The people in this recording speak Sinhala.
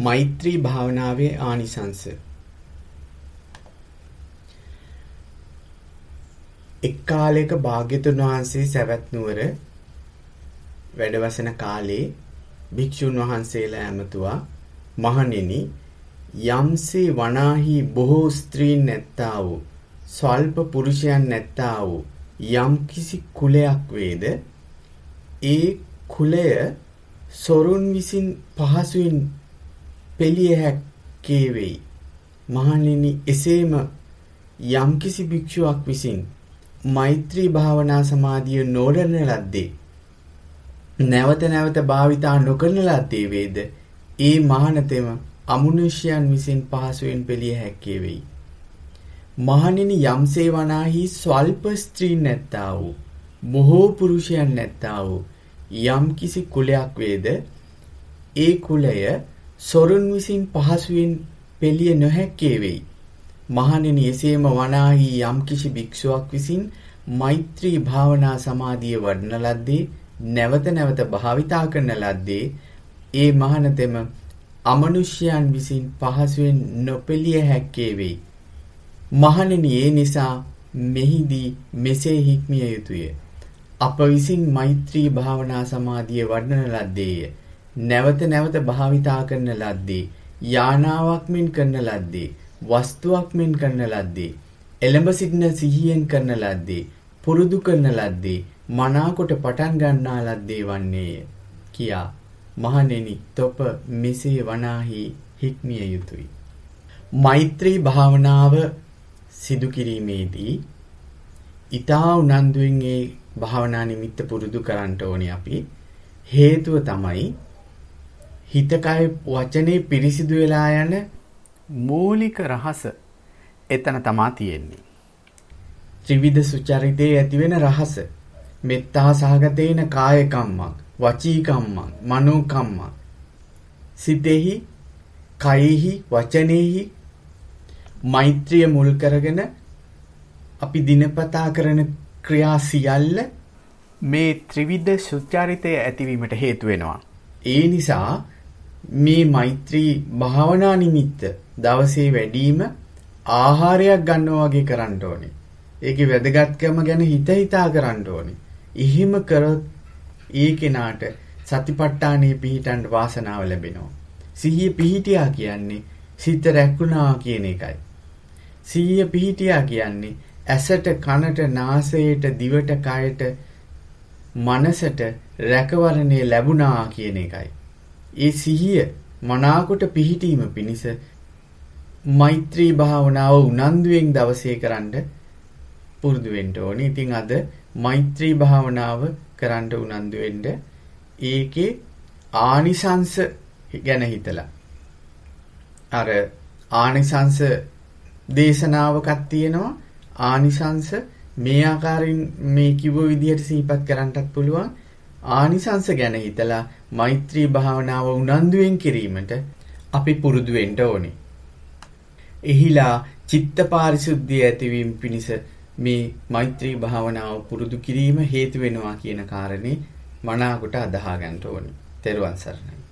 මෛත්‍රී භාවනාවේ ආනිසංස. එක් කාලයක භාග්‍යතුන් වහන්සේ සවැත් නුවර වැඩවසන කාලේ භික්ෂුන් වහන්සේලා ඇමතුවා මහණෙනි යම්සේ වනාහි බොහෝ ස්ත්‍රීන් නැත්තා වූ ස්වල්ප පුරුෂයන් නැත්තා වූ යම් කිසි කුලයක් වේද? ඒ කුලය සොරුන් විසින් පහසුවෙන් පෙළිය හැක්කේ වෙයි. මහණෙනි එසේම යම්කිසි භික්ෂුවක් විසින් මෛත්‍රී භාවනා සමාධිය නොරන ලද්දේ නැවත නැවත භාවිතා නොකරන ලද්දේ වේද ඒ මහානතෙම අමනුෂ්‍යයන් විසින් පහසුවෙන් පෙළිය හැක්කේ වෙයි. මහණෙනි යම්සේ වනාහි ස්වල්ප ස්ත්‍රීන් නැත්තා වූ බොහෝ පුරුෂයන් නැත්තා වූ යම් කිසි කුලයක් වේද ඒ කුලය සොරුන් විසින් පහසුවෙන් පෙළිය නොහැක්කේ වෙයි. මහණෙනි එසේම වනාහි යම්කිසි භික්ෂුවක් විසින් මෛත්‍රී භාවනා සමාධිය වඩන ලද්දේ නැවත නැවත භාවිතා කරන ලද්දේ ඒ මහණතෙම අමනුෂ්‍යයන් විසින් පහසුවෙන් නොපෙළිය හැක්කේ වෙයි. මහණෙනි ඒ නිසා මෙහිදී මෙසේ හික්මිය යුතුය. අප විසින් මෛත්‍රී භාවනා සමාධිය වඩන ලද්දේය. නැවත නැවත භාවිතා කරන ලද්දේ යානාවක් මෙන් කරන ලද්දේ වස්තුවක් මෙන් කරන ලද්දේ එළඹ සිටින සිහියෙන් කරන ලද්දේ පුරුදු කරන ලද්දේ මනාකොට පටන් ගන්නා ලද්දේ වන්නේය. කියා මහණෙනි තොප මෙසේ වනාහි හික්මිය යුතුය. මෛත්‍රී භාවනාව සිදු කිරීමේදී ඊතා උනන්දුවෙන් ඒ භාවනා නිමිත්ත පුරුදු කරන්න ඕනේ අපි. හේතුව තමයි හිත කය වචනේ පිරිසිදු වෙලා යන මූලික රහස එතන තමා තියෙන්නේ. ත්‍රිවිධ සුචරිතයේ ඇතිවෙන රහස මෙත්තා සහගතේන කාය කම්මක් වචී කම්මක් මනෝ කම්මක් සිතෙහි කයෙහි වචනේහි මෛත්‍රිය මුල් කරගෙන අපි දිනපතා කරන ක්‍රියා සියල්ල මේ ත්‍රිවිධ සුචරිතය ඇතිවීමට හේතු වෙනවා. ඒ නිසා මේ මෛත්‍රී භාවනා නිමිත්ත දවසේ වැඩිම ආහාරයක් ගන්නවා වගේ කරන්න ඕනේ. ඒකේ වැදගත්කම ගැන හිත හිතා කරන්න ඕනේ. එහෙම කරොත් ඒ කෙනාට සතිපට්ඨානෙ පිහිටන්න වාසනාව ලැබෙනවා. සිහිය පිහිටියා කියන්නේ සිත රැකුණා කියන එකයි. සිහිය පිහිටියා කියන්නේ ඇසට කනට නාසයට දිවට කයට මනසට රැකවරණය ලැබුණා කියන එකයි. ඒ සිහිය මනාකොට පිහිටීම පිණිස මෛත්‍රී භාවනාව උනන්දුවෙන් දවසේ කරන්න පුරුදු වෙන්න ඕනේ. ඉතින් අද මෛත්‍රී භාවනාව කරන්න උනන්දු වෙන්න ඒකේ ආනිසංස ගැන හිතලා. අර ආනිසංස දේශනාවකක් තියෙනවා. ආනිසංස මේ ආකාරයෙන් මේ කිව්ව විදිහට සිහිපත් කරන්නත් පුළුවන්. ආනිසංස ගැන හිතලා මෛත්‍රී භාවනාව උනන්දුවෙන් කිරීමට අපි පුරුදු වෙන්න ඕනේ. එහිලා චිත්ත පාරිශුද්ධිය ඇතිවීම පිණිස මේ මෛත්‍රී භාවනාව පුරුදු කිරීම හේතු වෙනවා කියන කාරණේ මනාකොට අදහා ගන්න ඕනේ. තෙරුවන් සරණයි.